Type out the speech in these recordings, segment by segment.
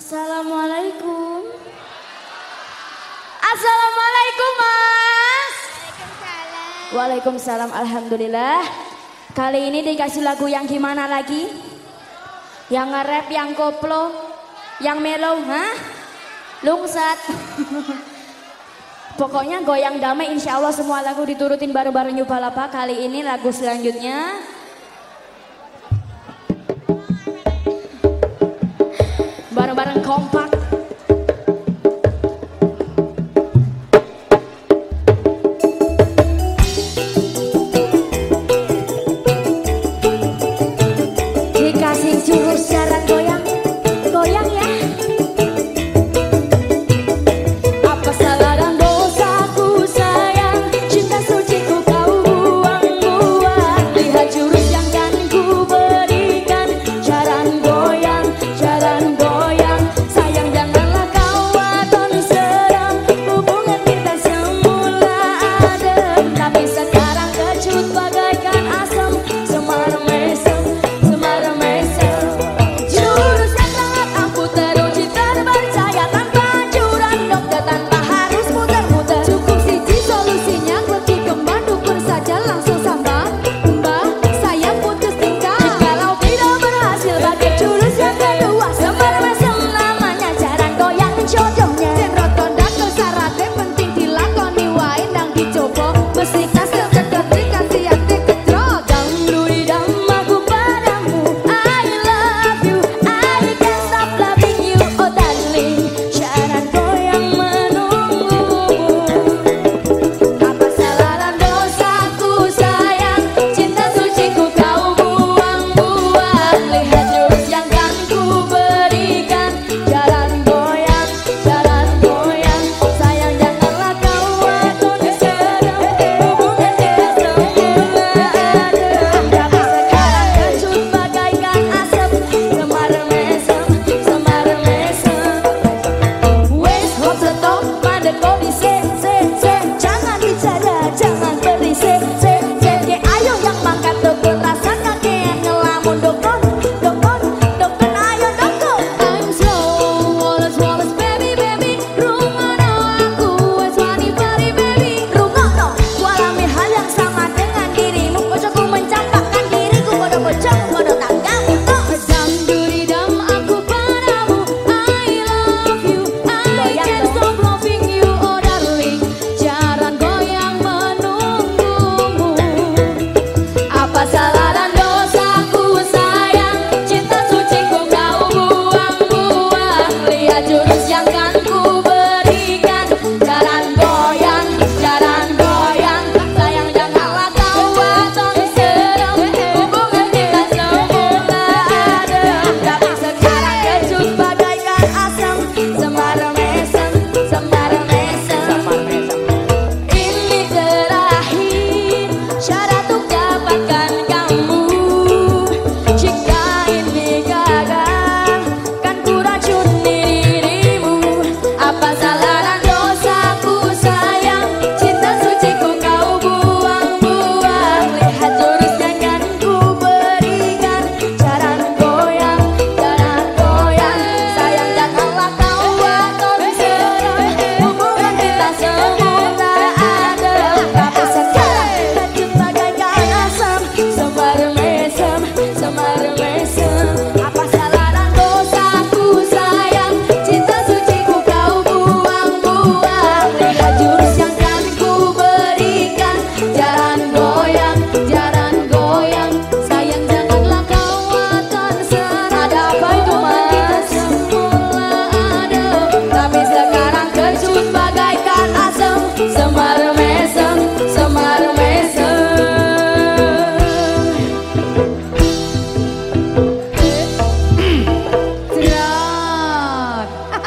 Assalamualaikum. Assalamualaikum mas. Waalaikumsalam. Waalaikumsalam. Alhamdulillah. Kali ini dikasih lagu yang gimana lagi? Yang nge-rap, yang koplo, yang melo, hah? Lungsat. Pokoknya goyang damai insya Allah semua lagu diturutin baru-baru nyubal apa. Kali ini lagu selanjutnya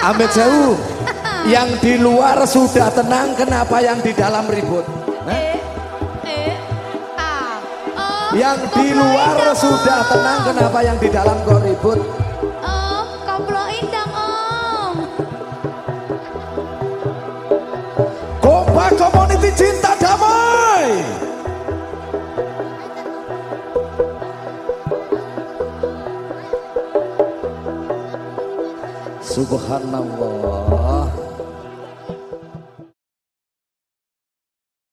Amit jauh. Yang di luar sudah tenang, kenapa yang di dalam ribut? Yang di luar sudah tenang, kenapa yang di dalam kok ribut? Dong Om. Kompak Community Cinta Subhanallah